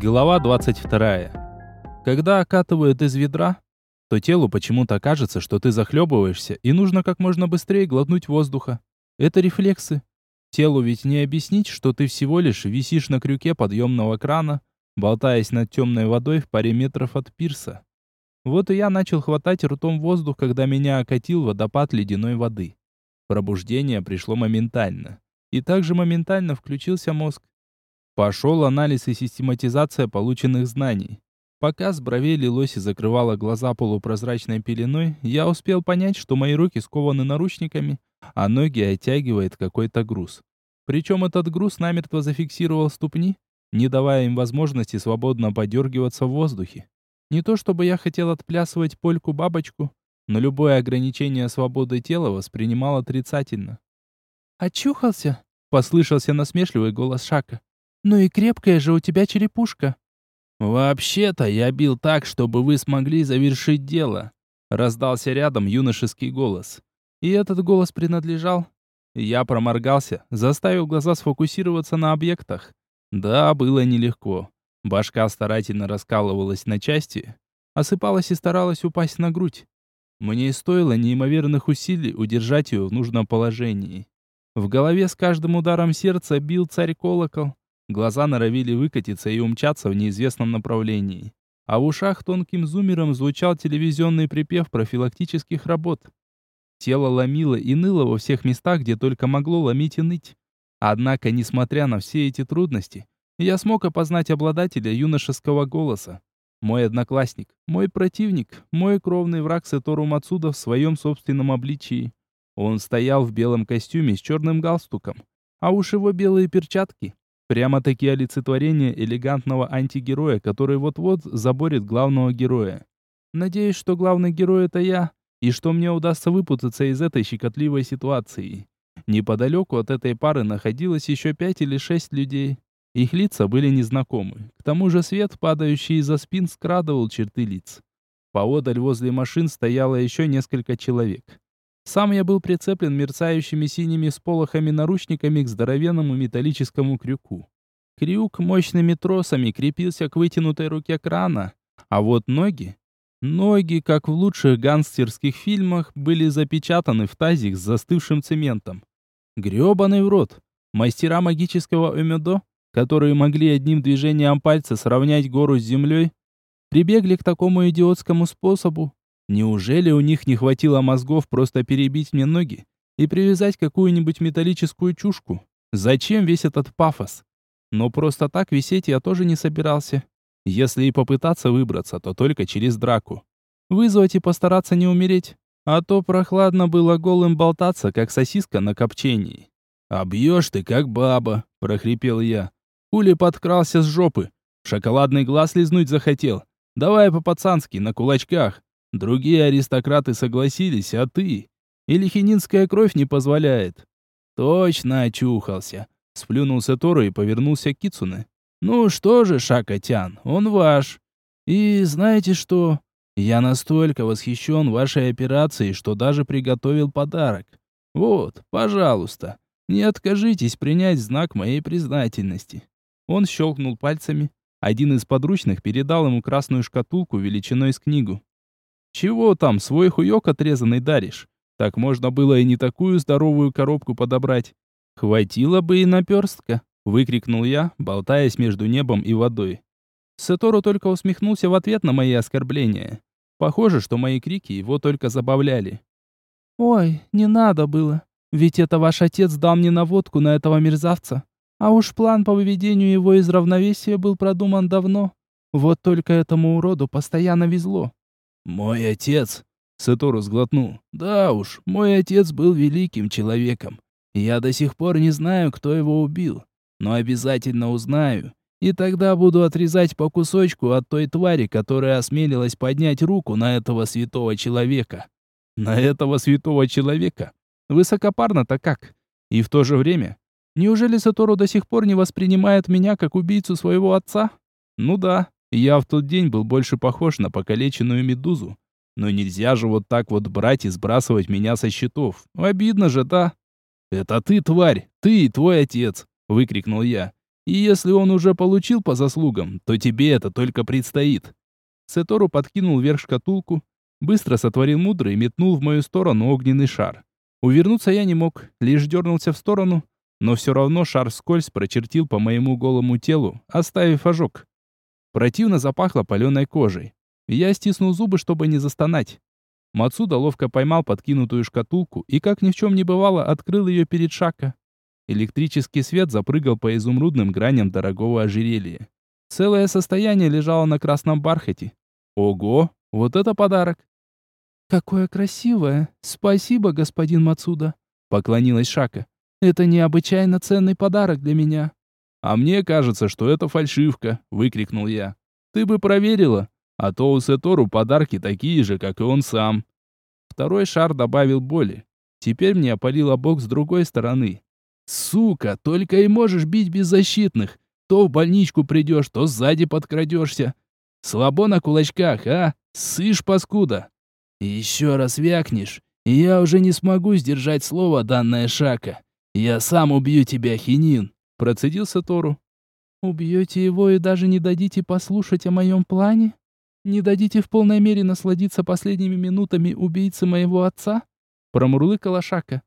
Глава 22. Когда окатывают из ведра, то телу почему-то кажется, что ты захлебываешься, и нужно как можно быстрее глотнуть воздуха. Это рефлексы. Телу ведь не объяснить, что ты всего лишь висишь на крюке подъемного крана, болтаясь над темной водой в паре метров от пирса. Вот и я начал хватать ртом воздух, когда меня окатил водопад ледяной воды. Пробуждение пришло моментально. И также моментально включился мозг. Пошел анализ и систематизация полученных знаний. Пока с бровей лилось и закрывало глаза полупрозрачной пеленой, я успел понять, что мои руки скованы наручниками, а ноги оттягивает какой-то груз. Причем этот груз намертво зафиксировал ступни, не давая им возможности свободно подергиваться в воздухе. Не то чтобы я хотел отплясывать польку-бабочку, но любое ограничение свободы тела воспринимал отрицательно. «Очухался?» — послышался насмешливый голос Шака. Ну и крепкая же у тебя черепушка. Вообще-то я бил так, чтобы вы смогли завершить дело, раздался рядом юношеский голос. И этот голос принадлежал. Я проморгался, заставил глаза сфокусироваться на объектах. Да, было нелегко. Башка старательно раскалывалась на части, осыпалась и старалась упасть на грудь. Мне стоило неимоверных усилий удержать ее в нужном положении. В голове с каждым ударом сердца бил царь-колокол, Глаза норовили выкатиться и умчаться в неизвестном направлении. А в ушах тонким зумером звучал телевизионный припев профилактических работ. Тело ломило и ныло во всех местах, где только могло ломить и ныть. Однако, несмотря на все эти трудности, я смог опознать обладателя юношеского голоса. Мой одноклассник, мой противник, мой кровный враг Сетору Мацуда в своем собственном обличии. Он стоял в белом костюме с черным галстуком, а уж его белые перчатки Прямо-таки олицетворение элегантного антигероя, который вот-вот заборет главного героя. Надеюсь, что главный герой это я, и что мне удастся выпутаться из этой щекотливой ситуации. Неподалеку от этой пары находилось еще пять или шесть людей. Их лица были незнакомы. К тому же свет, падающий из-за спин, скрадывал черты лиц. Поодаль возле машин стояло еще несколько человек. Сам я был прицеплен мерцающими синими сполохами наручниками к здоровенному металлическому крюку. Крюк мощными тросами крепился к вытянутой руке крана, а вот ноги... Ноги, как в лучших гангстерских фильмах, были запечатаны в тазик с застывшим цементом. Грёбаный в рот! Мастера магического эмедо, которые могли одним движением пальца сравнять гору с землей, прибегли к такому идиотскому способу, Неужели у них не хватило мозгов просто перебить мне ноги и привязать какую-нибудь металлическую чушку? Зачем весь этот пафос? Но просто так висеть я тоже не собирался. Если и попытаться выбраться, то только через драку. Вызвать и постараться не умереть. А то прохладно было голым болтаться, как сосиска на копчении. «Обьешь ты, как баба», — прохрипел я. Пули подкрался с жопы. Шоколадный глаз лизнуть захотел. Давай по-пацански, на кулачках. Другие аристократы согласились, а ты? Или хининская кровь не позволяет? Точно очухался. Сплюнулся Тору и повернулся к Кицуне. Ну что же, Шакатян, он ваш. И знаете что? Я настолько восхищен вашей операцией, что даже приготовил подарок. Вот, пожалуйста, не откажитесь принять знак моей признательности. Он щелкнул пальцами. Один из подручных передал ему красную шкатулку величиной с книгу. Чего там, свой хуёк отрезанный даришь? Так можно было и не такую здоровую коробку подобрать. Хватило бы и наперстка, выкрикнул я, болтаясь между небом и водой. Сатору только усмехнулся в ответ на мои оскорбления. Похоже, что мои крики его только забавляли. «Ой, не надо было. Ведь это ваш отец дал мне наводку на этого мерзавца. А уж план по выведению его из равновесия был продуман давно. Вот только этому уроду постоянно везло. «Мой отец...» — Сатору сглотнул. «Да уж, мой отец был великим человеком. Я до сих пор не знаю, кто его убил, но обязательно узнаю. И тогда буду отрезать по кусочку от той твари, которая осмелилась поднять руку на этого святого человека. На этого святого человека? Высокопарно-то как? И в то же время, неужели Сатору до сих пор не воспринимает меня как убийцу своего отца? Ну да, я в тот день был больше похож на покалеченную медузу. Но нельзя же вот так вот брать и сбрасывать меня со счетов. Обидно же, да? «Это ты, тварь! Ты и твой отец!» — выкрикнул я. И если он уже получил по заслугам, то тебе это только предстоит. Сетору подкинул вверх шкатулку, быстро сотворил мудрый и метнул в мою сторону огненный шар. Увернуться я не мог, лишь дернулся в сторону, но все равно шар вскользь прочертил по моему голому телу, оставив ожог. Противно запахло паленой кожей. Я стиснул зубы, чтобы не застонать. Мацуда ловко поймал подкинутую шкатулку и, как ни в чем не бывало, открыл ее перед Шака. Электрический свет запрыгал по изумрудным граням дорогого ожерелья. Целое состояние лежало на красном бархате. Ого, вот это подарок! «Какое красивое! Спасибо, господин Мацуда!» — поклонилась Шака. «Это необычайно ценный подарок для меня». «А мне кажется, что это фальшивка!» — выкрикнул я. «Ты бы проверила, а то у Сетору подарки такие же, как и он сам». Второй шар добавил боли. Теперь мне опалило бок с другой стороны. «Сука, только и можешь бить беззащитных. То в больничку придешь, то сзади подкрадешься. Слабо на кулачках, а? Сышь, паскуда!» «Еще раз вякнешь, и я уже не смогу сдержать слово, данное Шака. Я сам убью тебя, Хинин!» Процедил Сатору. «Убьете его и даже не дадите послушать о моем плане? Не дадите в полной мере насладиться последними минутами убийцы моего отца?» Промурлыкала Шака.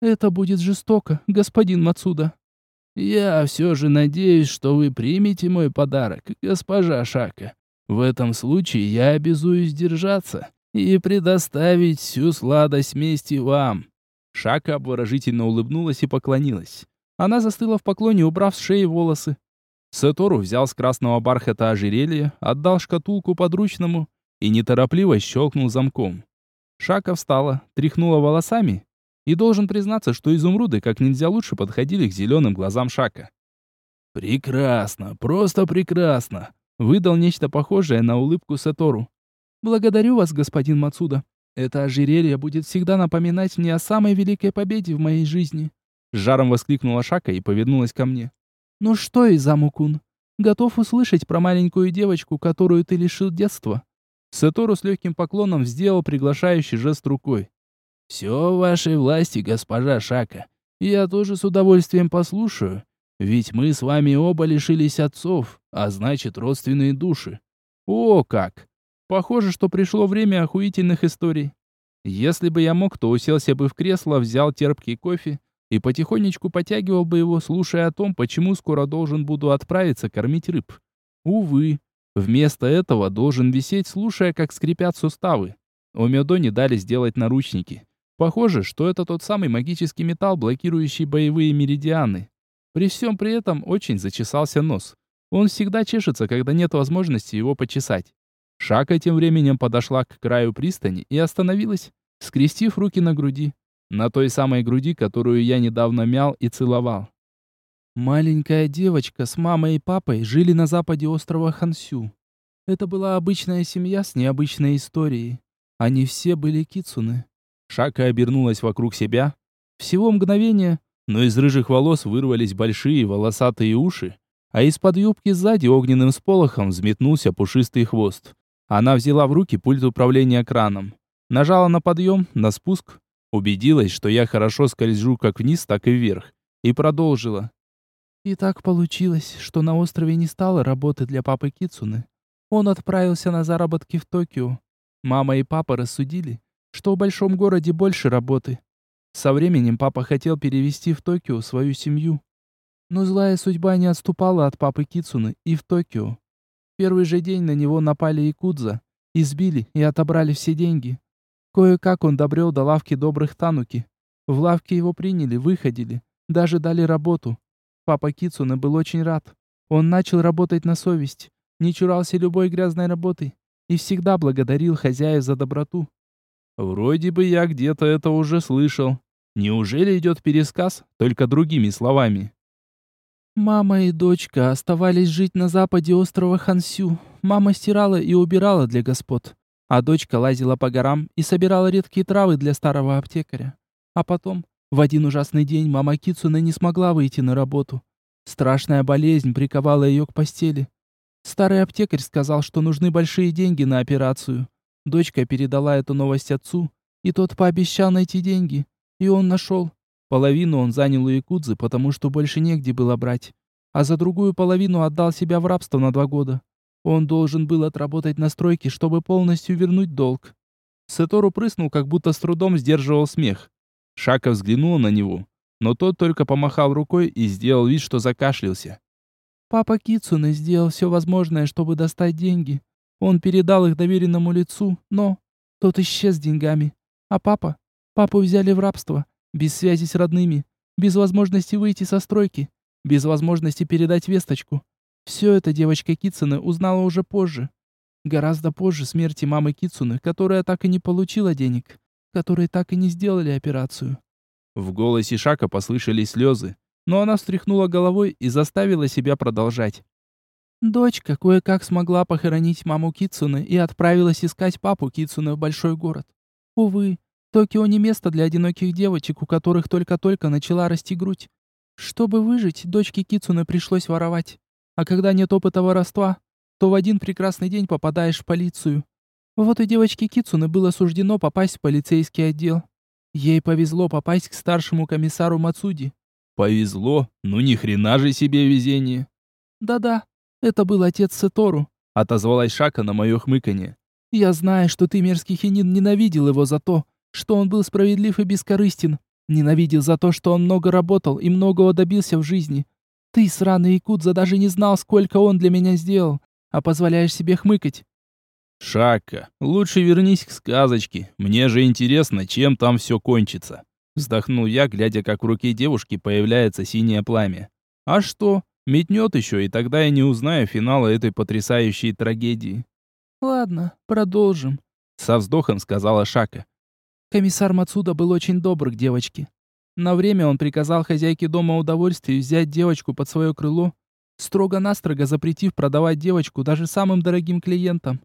«Это будет жестоко, господин Мацуда». «Я все же надеюсь, что вы примете мой подарок, госпожа Шака. В этом случае я обязуюсь держаться и предоставить всю сладость мести вам». Шака обворожительно улыбнулась и поклонилась. Она застыла в поклоне, убрав с шеи волосы. Сатору взял с красного бархата ожерелье, отдал шкатулку подручному и неторопливо щелкнул замком. Шака встала, тряхнула волосами и должен признаться, что изумруды как нельзя лучше подходили к зеленым глазам Шака. «Прекрасно, просто прекрасно!» Выдал нечто похожее на улыбку Сатору. Благодарю вас, господин Мацуда. Это ожерелье будет всегда напоминать мне о самой великой победе в моей жизни. С жаром воскликнула Шака и повернулась ко мне. Ну что, Изамукун, готов услышать про маленькую девочку, которую ты лишил детства? Сатору с легким поклоном сделал приглашающий жест рукой. «Все в вашей власти, госпожа Шака. Я тоже с удовольствием послушаю. Ведь мы с вами оба лишились отцов, а значит, родственные души. О, как! Похоже, что пришло время охуительных историй. Если бы я мог, то уселся бы в кресло, взял терпкий кофе и потихонечку потягивал бы его, слушая о том, почему скоро должен буду отправиться кормить рыб. Увы, вместо этого должен висеть, слушая, как скрипят суставы. У Медо не дали сделать наручники. Похоже, что это тот самый магический металл, блокирующий боевые меридианы. При всем при этом очень зачесался нос. Он всегда чешется, когда нет возможности его почесать. Шака тем временем подошла к краю пристани и остановилась, скрестив руки на груди. На той самой груди, которую я недавно мял и целовал. Маленькая девочка с мамой и папой жили на западе острова Хансю. Это была обычная семья с необычной историей. Они все были кицуны. Шака обернулась вокруг себя. Всего мгновение, но из рыжих волос вырвались большие волосатые уши, а из-под юбки сзади огненным сполохом взметнулся пушистый хвост. Она взяла в руки пульт управления краном. Нажала на подъем, на спуск. Убедилась, что я хорошо скольжу как вниз, так и вверх. И продолжила. И так получилось, что на острове не стало работы для папы Кицуны. Он отправился на заработки в Токио. Мама и папа рассудили, что в большом городе больше работы. Со временем папа хотел перевести в Токио свою семью. Но злая судьба не отступала от папы Кицуны и в Токио первый же день на него напали якудза, избили и отобрали все деньги. Кое-как он добрел до лавки добрых тануки. В лавке его приняли, выходили, даже дали работу. Папа Кицуна был очень рад. Он начал работать на совесть, не чурался любой грязной работы и всегда благодарил хозяев за доброту. Вроде бы я где-то это уже слышал. Неужели идет пересказ, только другими словами? Мама и дочка оставались жить на западе острова Хансю. Мама стирала и убирала для господ, а дочка лазила по горам и собирала редкие травы для старого аптекаря. А потом, в один ужасный день, мама Кицуна не смогла выйти на работу. Страшная болезнь приковала ее к постели. Старый аптекарь сказал, что нужны большие деньги на операцию. Дочка передала эту новость отцу, и тот пообещал найти деньги. И он нашел. Половину он занял у якудзы, потому что больше негде было брать. а за другую половину отдал себя в рабство на два года. Он должен был отработать на стройке, чтобы полностью вернуть долг. Сетору прыснул, как будто с трудом сдерживал смех. Шака взглянул на него, но тот только помахал рукой и сделал вид, что закашлялся. Папа Кицуне сделал все возможное, чтобы достать деньги. Он передал их доверенному лицу, но тот исчез с деньгами. А папа? Папу взяли в рабство, без связи с родными, без возможности выйти со стройки, без возможности передать весточку. Все это девочка Кицуне узнала уже позже. Гораздо позже смерти мамы Кицуны, которая так и не получила денег, которые так и не сделали операцию. В голосе Шака послышались слезы, но она встряхнула головой и заставила себя продолжать. Дочка кое-как смогла похоронить маму Кицуны и отправилась искать папу Кицуны в большой город. Увы, Токио не место для одиноких девочек, у которых только-только начала расти грудь. Чтобы выжить, дочке Кицуны пришлось воровать. А когда нет опыта воровства, то в один прекрасный день попадаешь в полицию. Вот и девочке Кицуны было суждено попасть в полицейский отдел. Ей повезло попасть к старшему комиссару Мацуди. Повезло? Ну ни хрена же себе везение. Да-да, это был отец Сетору, отозвалась Шака на мое хмыканье. Я знаю, что ты, мерзкий хинин, ненавидел его за то, что он был справедлив и бескорыстен. Ненавидел за то, что он много работал и многого добился в жизни. Ты, сраный Якудза, даже не знал, сколько он для меня сделал, а позволяешь себе хмыкать. Шака, лучше вернись к сказочке. Мне же интересно, чем там все кончится. Вздохнул я, глядя, как в руке девушки появляется синее пламя. А что? Метнет еще, и тогда я не узнаю финала этой потрясающей трагедии. Ладно, продолжим. Со вздохом сказала Шака. Комиссар Мацуда был очень добр к девочке. На время он приказал хозяйке дома удовольствия взять девочку под свое крыло, строго-настрого запретив продавать девочку даже самым дорогим клиентам.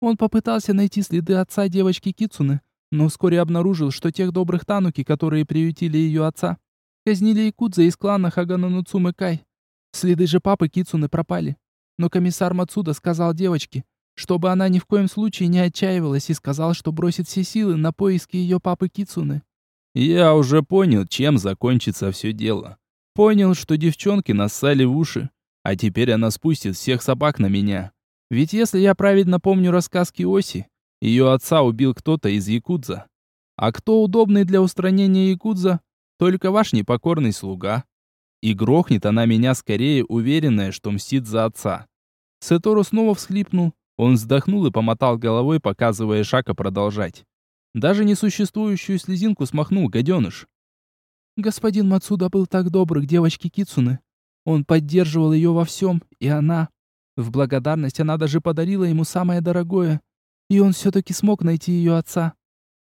Он попытался найти следы отца девочки Кицуны, но вскоре обнаружил, что тех добрых тануки, которые приютили ее отца, казнили якудза из клана Хагана Кай. Следы же папы Кицуны пропали. Но комиссар Мацуда сказал девочке, чтобы она ни в коем случае не отчаивалась и сказал, что бросит все силы на поиски ее папы Кицуны. Я уже понял, чем закончится все дело. Понял, что девчонки нассали в уши, а теперь она спустит всех собак на меня. Ведь если я правильно помню рассказ Киоси, ее отца убил кто-то из Якудза. А кто удобный для устранения Якудза? Только ваш непокорный слуга. И грохнет она меня скорее, уверенная, что мстит за отца. Сетору снова всхлипнул. Он вздохнул и помотал головой, показывая Шака продолжать. Даже несуществующую слезинку смахнул гаденыш. Господин Мацуда был так добр к девочке Кицуны. Он поддерживал ее во всем, и она... В благодарность она даже подарила ему самое дорогое. И он все-таки смог найти ее отца.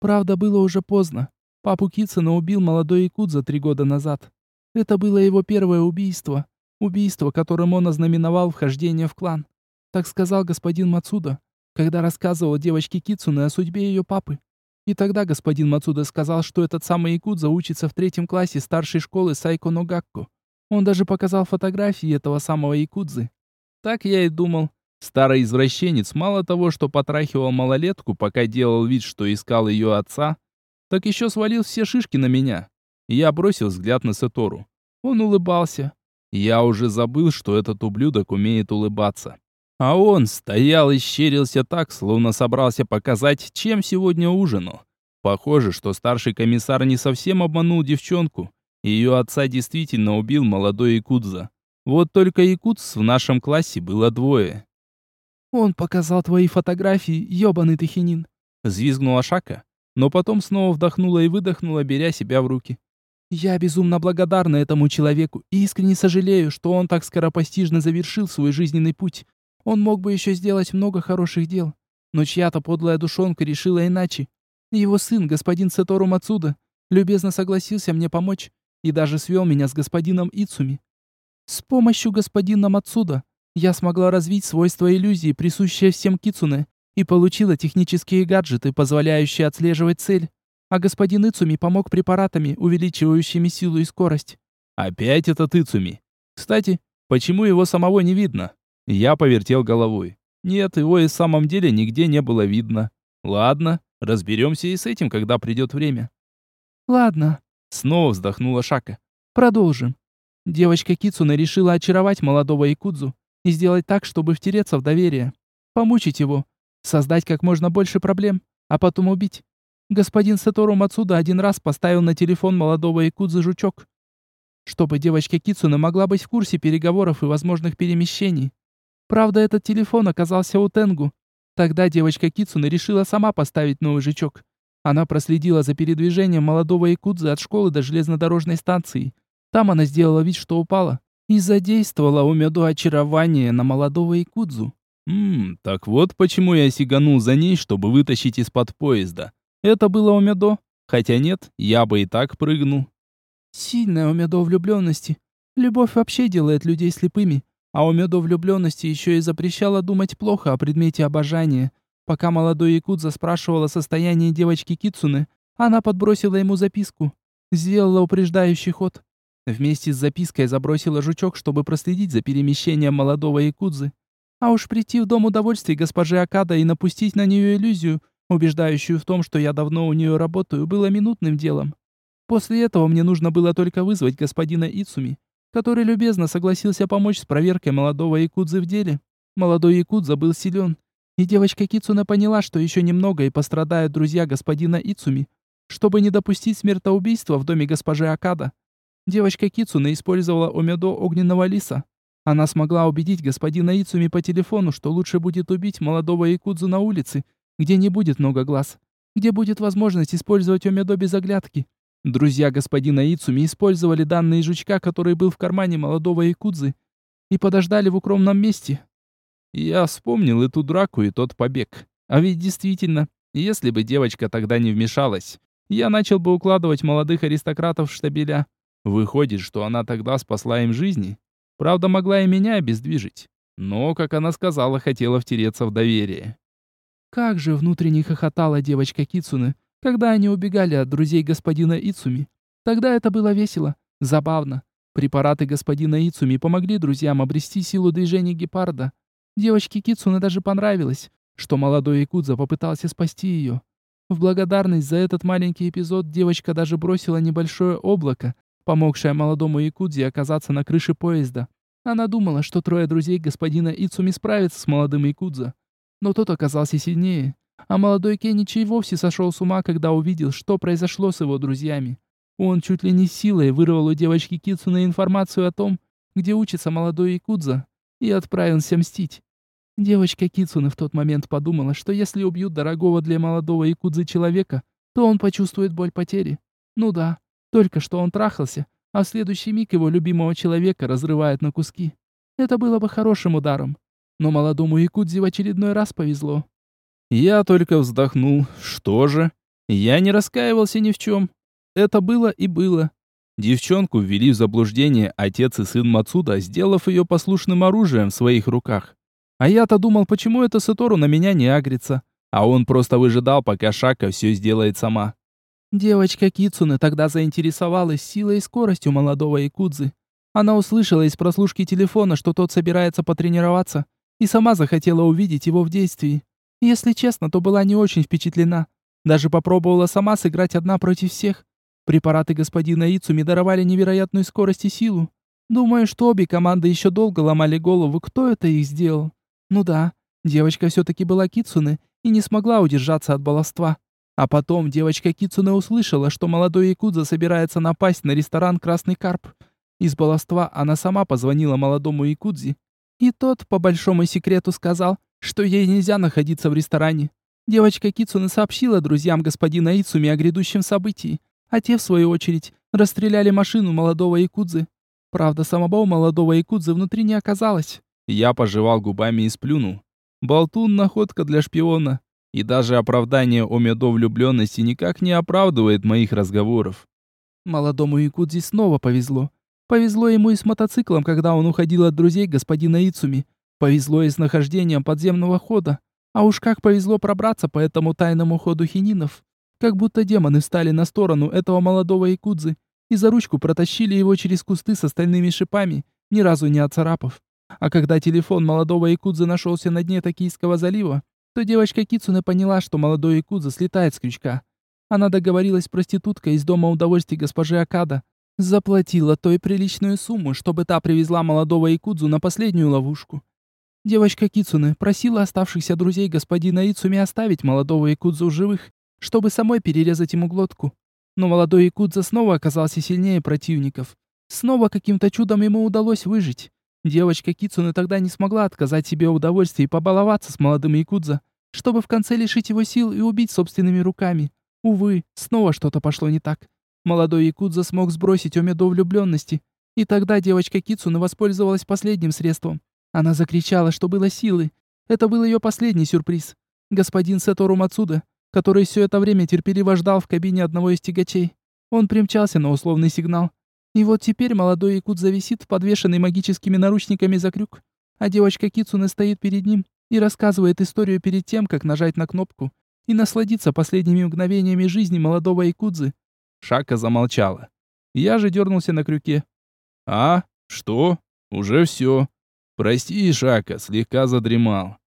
Правда, было уже поздно. Папу Кицуна убил молодой Якудза три года назад. Это было его первое убийство. Убийство, которым он ознаменовал вхождение в клан. Так сказал господин Мацуда, когда рассказывал девочке Кицуне о судьбе ее папы. И тогда господин Мацуда сказал, что этот самый Якудза учится в третьем классе старшей школы Сайко Ногакку. Он даже показал фотографии этого самого Якудзы. Так я и думал. Старый извращенец мало того, что потрахивал малолетку, пока делал вид, что искал ее отца, так еще свалил все шишки на меня. Я бросил взгляд на Сетору. Он улыбался. Я уже забыл, что этот ублюдок умеет улыбаться. А он стоял и щерился так, словно собрался показать, чем сегодня ужинал. Похоже, что старший комиссар не совсем обманул девчонку. Ее отца действительно убил молодой Якудза. Вот только Якудз в нашем классе было двое. «Он показал твои фотографии, ёбаный ты хинин!» Взвизгнула Шака, но потом снова вдохнула и выдохнула, беря себя в руки. «Я безумно благодарна этому человеку и искренне сожалею, что он так скоропостижно завершил свой жизненный путь. Он мог бы еще сделать много хороших дел, но чья-то подлая душонка решила иначе. Его сын, господин Сатору Мацуда, любезно согласился мне помочь и даже свел меня с господином Ицуми. С помощью господина Мацуда я смогла развить свойства иллюзии, присущие всем кицуне, и получила технические гаджеты, позволяющие отслеживать цель. А господин Ицуми помог препаратами, увеличивающими силу и скорость. Опять этот Ицуми. Кстати, почему его самого не видно? Я повертел головой. Нет, его и в самом деле нигде не было видно. Ладно, разберемся и с этим, когда придет время. Ладно, снова вздохнула Шака. Продолжим. Девочка Кицуна решила очаровать молодого якудзу и сделать так, чтобы втереться в доверие. Помучить его, создать как можно больше проблем, а потом убить. Господин Сатору Мацуда один раз поставил на телефон молодого якудзы жучок, чтобы девочка Кицуна могла быть в курсе переговоров и возможных перемещений. Правда, этот телефон оказался у Тенгу. Тогда девочка Кицуна решила сама поставить новый жучок. Она проследила за передвижением молодого якудзы от школы до железнодорожной станции. Там она сделала вид, что упала, и задействовала умеду очарование на молодого якудзу. Ммм, так вот почему я сиганул за ней, чтобы вытащить из-под поезда. Это было умедо. Хотя нет, я бы и так прыгнул. Сильная умедо влюбленности. Любовь вообще делает людей слепыми. А умедо влюбленности еще и запрещала думать плохо о предмете обожания. Пока молодой якудза спрашивал о состоянии девочки Кицуны, она подбросила ему записку. Сделала упреждающий ход. Вместе с запиской забросила жучок, чтобы проследить за перемещением молодого якудзы. А уж прийти в дом удовольствий госпожи Акада и напустить на нее иллюзию, убеждающую в том, что я давно у нее работаю, было минутным делом. После этого мне нужно было только вызвать господина Ицуми, который любезно согласился помочь с проверкой молодого якудзы в деле. Молодой якудза был силен, и девочка Кицуна поняла, что еще немного и пострадают друзья господина Ицуми, чтобы не допустить смертоубийства в доме госпожи Акада. Девочка Кицуна использовала омедо огненного лиса. Она смогла убедить господина Ицуми по телефону, что лучше будет убить молодого якудзу на улице, где не будет много глаз, где будет возможность использовать омедо без оглядки. Друзья господина Ицуми использовали данные жучка, который был в кармане молодого якудзы, и подождали в укромном месте. Я вспомнил эту драку и тот побег. А ведь действительно, если бы девочка тогда не вмешалась, я начал бы укладывать молодых аристократов в штабеля. Выходит, что она тогда спасла им жизни. Правда, могла и меня обездвижить. Но, как она сказала, хотела втереться в доверие. Как же внутренне хохотала девочка Кицуны, когда они убегали от друзей господина Ицуми. Тогда это было весело, забавно. Препараты господина Ицуми помогли друзьям обрести силу движения гепарда. Девочке Кицуне даже понравилось, что молодой якудза попытался спасти ее. В благодарность за этот маленький эпизод девочка даже бросила небольшое облако, помогшая молодому якудзе оказаться на крыше поезда. Она думала, что трое друзей господина Ицуми справятся с молодым якудза. Но тот оказался сильнее. А молодой Кеничи вовсе сошел с ума, когда увидел, что произошло с его друзьями. Он чуть ли не силой вырвал у девочки Кицуна информацию о том, где учится молодой якудза, и отправился мстить. Девочка Кицуна в тот момент подумала, что если убьют дорогого для молодого якудзы человека, то он почувствует боль потери. Ну да, только что он трахался, а в следующий миг его любимого человека разрывает на куски. Это было бы хорошим ударом. Но молодому якудзе в очередной раз повезло. Я только вздохнул. Что же? Я не раскаивался ни в чем. Это было и было. Девчонку ввели в заблуждение отец и сын Мацуда, сделав ее послушным оружием в своих руках. А я-то думал, почему это Сатору на меня не агрится. А он просто выжидал, пока Шака все сделает сама. Девочка Кицуны тогда заинтересовалась силой и скоростью молодого якудзы. Она услышала из прослушки телефона, что тот собирается потренироваться, и сама захотела увидеть его в действии. Если честно, то была не очень впечатлена. Даже попробовала сама сыграть одна против всех. Препараты господина Ицуми даровали невероятную скорость и силу. Думаю, что обе команды еще долго ломали голову, кто это их сделал. Ну да, девочка все-таки была Кицуны и не смогла удержаться от баловства. А потом девочка Кицуне услышала, что молодой якудза собирается напасть на ресторан «Красный карп». Из баловства она сама позвонила молодому якудзе, и тот, по большому секрету, сказал, что ей нельзя находиться в ресторане. Девочка Кицуне сообщила друзьям господина Ицуми о грядущем событии, а те, в свою очередь, расстреляли машину молодого якудзы. Правда, самого молодого якудзы внутри не оказалось. Я пожевал губами и сплюнул. Болтун — находка для шпиона. И даже оправдание о влюбленности никак не оправдывает моих разговоров. Молодому Якудзи снова повезло. Повезло ему и с мотоциклом, когда он уходил от друзей господина Ицуми. Повезло и с нахождением подземного хода. А уж как повезло пробраться по этому тайному ходу хининов. Как будто демоны встали на сторону этого молодого якудзы и за ручку протащили его через кусты с остальными шипами, ни разу не оцарапав. А когда телефон молодого якудзы нашелся на дне Токийского залива, то девочка Кицуне поняла, что молодой якудза слетает с крючка. Она договорилась с проституткой из дома удовольствий госпожи Акада, Заплатила той приличную сумму, чтобы та привезла молодого Якудзу на последнюю ловушку. Девочка Кицуне просила оставшихся друзей господина Ицуми оставить молодого Якудзу живых, чтобы самой перерезать ему глотку. Но молодой Якудза снова оказался сильнее противников. Снова каким-то чудом ему удалось выжить. Девочка Кицуне тогда не смогла отказать себе в удовольствии побаловаться с молодым Якудза, чтобы в конце лишить его сил и убить собственными руками. Увы, снова что-то пошло не так. Молодой Якудза смог сбросить омеду влюбленности, и тогда девочка Кицуна воспользовалась последним средством. Она закричала, что было силы. Это был ее последний сюрприз. Господин Сетору Мацуда, который все это время терпеливо ждал в кабине одного из тягачей. Он примчался на условный сигнал. И вот теперь молодой Якудза висит, подвешенный магическими наручниками за крюк, а девочка Кицуна стоит перед ним и рассказывает историю перед тем, как нажать на кнопку и насладиться последними мгновениями жизни молодого Якудзы. Шака замолчала. Я же дернулся на крюке. «А? Что? Уже все. Прости, Шака, слегка задремал.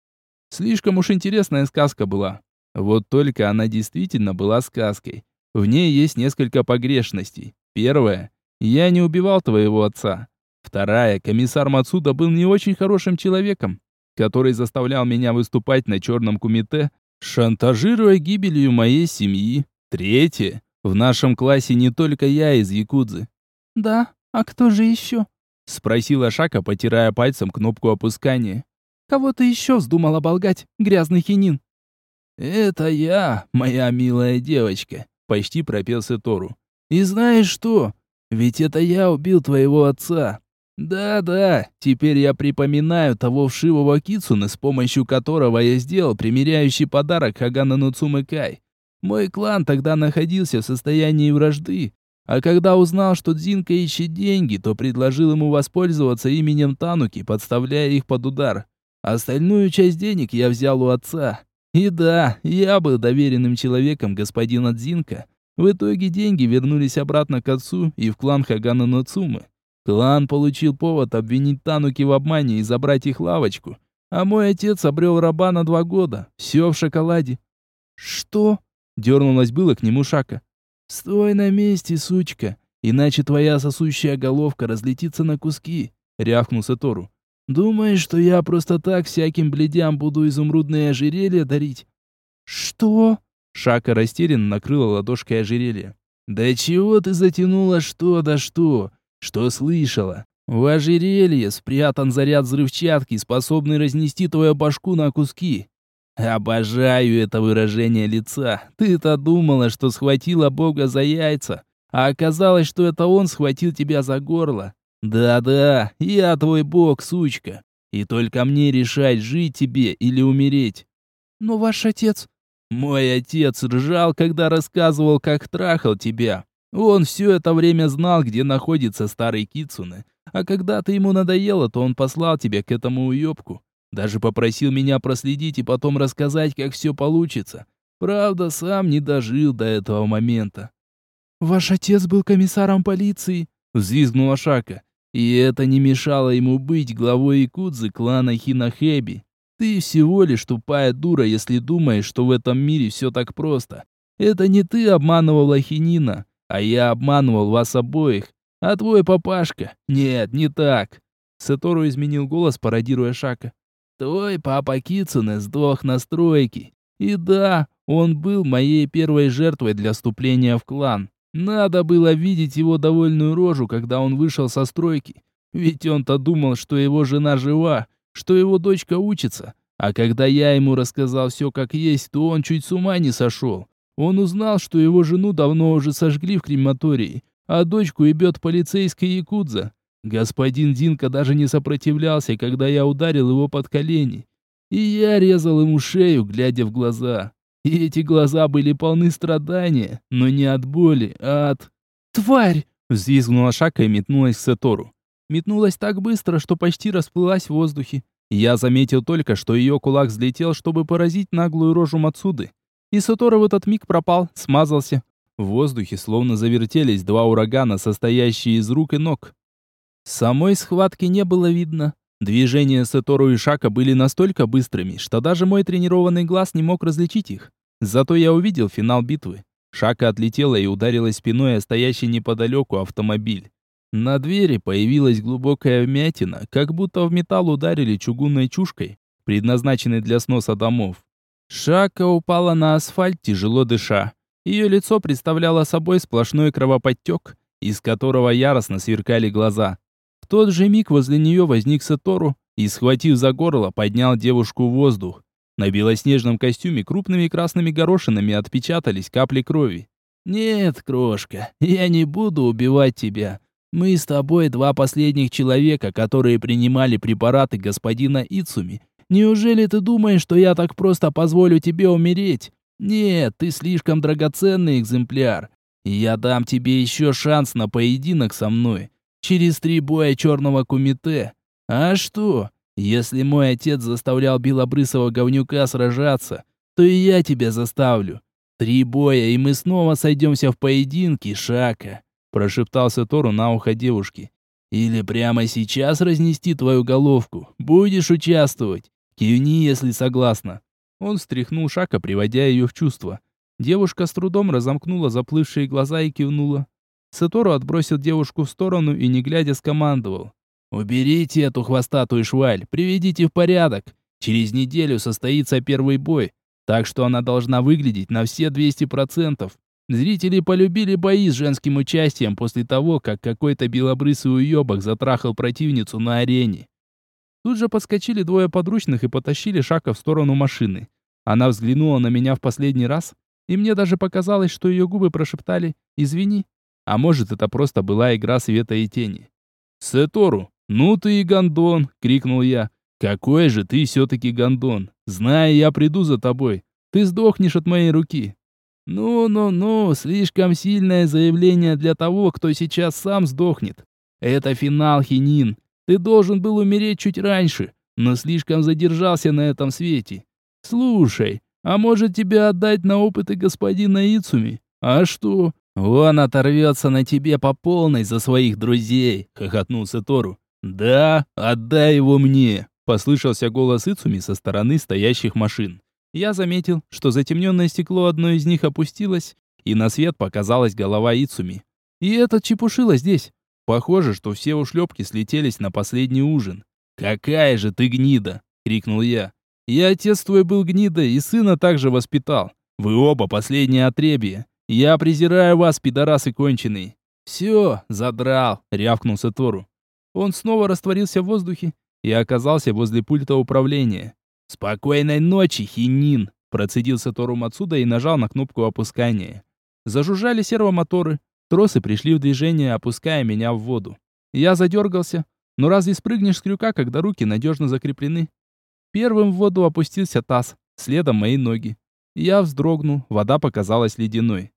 Слишком уж интересная сказка была. Вот только она действительно была сказкой. В ней есть несколько погрешностей. Первая. Я не убивал твоего отца. Вторая. Комиссар Мацуда был не очень хорошим человеком, который заставлял меня выступать на черном кумите, шантажируя гибелью моей семьи. Третье. В нашем классе не только я из Якудзы. Да, а кто же еще? Спросила Шака, потирая пальцем кнопку опускания. Кого ты еще вздумал оболгать, грязный хинин? Это я, моя милая девочка, почти пропел Сетору. И знаешь что? Ведь это я убил твоего отца. Да-да, теперь я припоминаю того вшивого кицуны, с помощью которого я сделал примиряющий подарок Хагана Нуцумы Кай. Мой клан тогда находился в состоянии вражды, а когда узнал, что Дзинка ищет деньги, то предложил ему воспользоваться именем Тануки, подставляя их под удар. Остальную часть денег я взял у отца. И да, я был доверенным человеком господина Дзинка. В итоге деньги вернулись обратно к отцу и в клан Хагана Ноцумы. Клан получил повод обвинить Тануки в обмане и забрать их лавочку. А мой отец обрел раба на два года. Все в шоколаде. «Что?» Дернулась было к нему Шака. «Стой на месте, сучка, иначе твоя сосущая головка разлетится на куски», — рявкнул Сатору. «Думаешь, что я просто так всяким бледям буду изумрудные ожерелья дарить?» «Что?» Шака растерянно накрыла ладошкой ожерелье. «Да чего ты затянула что да что? Что слышала? В ожерелье спрятан заряд взрывчатки, способный разнести твою башку на куски. Обожаю это выражение лица. Ты-то думала, что схватила Бога за яйца, а оказалось, что это он схватил тебя за горло. Да-да, я твой Бог, сучка. И только мне решать, жить тебе или умереть. Но ваш отец... Мой отец ржал, когда рассказывал, как трахал тебя. Он все это время знал, где находится старый Кицуне. А когда ты ему надоело, то он послал тебя к этому уёбку. Даже попросил меня проследить и потом рассказать, как все получится. Правда, сам не дожил до этого момента. «Ваш отец был комиссаром полиции», — взвизгнула Шака. «И это не мешало ему быть главой Якудзы клана Хинахэби. Ты всего лишь тупая дура, если думаешь, что в этом мире все так просто. Это не ты обманывал Ахинина, а я обманывал вас обоих. А твой папашка? Нет, не так». Сатору изменил голос, пародируя Шака. Твой папа Кицуне сдох на стройке. И да, он был моей первой жертвой для вступления в клан. Надо было видеть его довольную рожу, когда он вышел со стройки. Ведь он-то думал, что его жена жива, что его дочка учится. А когда я ему рассказал все как есть, то он чуть с ума не сошел. Он узнал, что его жену давно уже сожгли в крематории, а дочку ебет полицейская якудза. Господин Динка даже не сопротивлялся, когда я ударил его под колени. И я резал ему шею, глядя в глаза. И эти глаза были полны страдания, но не от боли, а от... «Тварь!» — взвизгнула Шака и метнулась к Сетору. Метнулась так быстро, что почти расплылась в воздухе. Я заметил только, что ее кулак взлетел, чтобы поразить наглую рожу Мацуды. И Сатора в этот миг пропал, смазался. В воздухе словно завертелись два урагана, состоящие из рук и ног. Самой схватки не было видно. Движения Сетору и Шака были настолько быстрыми, что даже мой тренированный глаз не мог различить их. Зато я увидел финал битвы. Шака отлетела и ударилась спиной о стоящий неподалеку автомобиль. На двери появилась глубокая вмятина, как будто в металл ударили чугунной чушкой, предназначенной для сноса домов. Шака упала на асфальт, тяжело дыша. Ее лицо представляло собой сплошной кровоподтек, из которого яростно сверкали глаза. Тот же миг возле нее возник Сатору и, схватив за горло, поднял девушку в воздух. На белоснежном костюме крупными красными горошинами отпечатались капли крови. «Нет, крошка, я не буду убивать тебя. Мы с тобой два последних человека, которые принимали препараты господина Ицуми. Неужели ты думаешь, что я так просто позволю тебе умереть? Нет, ты слишком драгоценный экземпляр. я дам тебе еще шанс на поединок со мной. Через три боя черного кумите. А что? Если мой отец заставлял белобрысого говнюка сражаться, то и я тебя заставлю. Три боя, и мы снова сойдемся в поединке, Шака», — прошептался Тору на ухо девушки. «Или прямо сейчас разнести твою головку. Будешь участвовать. Кивни, если согласна». Он встряхнул Шака, приводя ее в чувство. Девушка с трудом разомкнула заплывшие глаза и кивнула. Сатору отбросил девушку в сторону и, не глядя, скомандовал. «Уберите эту хвостатую шваль, приведите в порядок. Через неделю состоится первый бой, так что она должна выглядеть на все 200%. Зрители полюбили бои с женским участием после того, как какой-то белобрысый уебок затрахал противницу на арене. Тут же подскочили двое подручных и потащили Шака в сторону машины. Она взглянула на меня в последний раз, и мне даже показалось, что ее губы прошептали «Извини». А может, это просто была игра света и тени. «Сетору, «Ну ты и гондон!» — крикнул я. «Какой же ты все-таки гондон! Знай, я приду за тобой. Ты сдохнешь от моей руки!» «Ну-ну-ну, слишком сильное заявление для того, кто сейчас сам сдохнет. Это финал, Хинин. Ты должен был умереть чуть раньше, но слишком задержался на этом свете. Слушай, а может тебя отдать на опыты господина Ицуми? А что? Он оторвется на тебе по полной за своих друзей», — хохотнулся Тору. «Да, отдай его мне!» — послышался голос Ицуми со стороны стоящих машин. Я заметил, что затемненное стекло одной из них опустилось, и на свет показалась голова Ицуми. И этот чепушила здесь. Похоже, что все ушлепки слетелись на последний ужин. «Какая же ты гнида!» — крикнул я. «И отец твой был гнидой, и сына также воспитал. Вы оба последние отребья. Я презираю вас, пидорасы конченые». «Все, задрал!» — рявкнул Сатору. Он снова растворился в воздухе и оказался возле пульта управления. «Спокойной ночи, хинин!» Процедил Сатору Мацуда и нажал на кнопку опускания. Зажужжали сервомоторы. Тросы пришли в движение, опуская меня в воду. Я задергался. Но разве спрыгнешь с крюка, когда руки надежно закреплены? Первым в воду опустился таз, следом мои ноги. Я вздрогнул, вода показалась ледяной.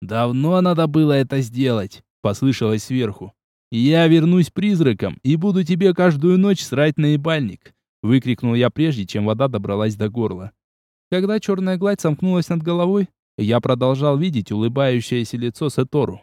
«Давно надо было это сделать», — послышалось сверху. «Я вернусь призраком и буду тебе каждую ночь срать на ебальник!» Выкрикнул я прежде, чем вода добралась до горла. Когда черная гладь сомкнулась над головой, я продолжал видеть улыбающееся лицо Сетору.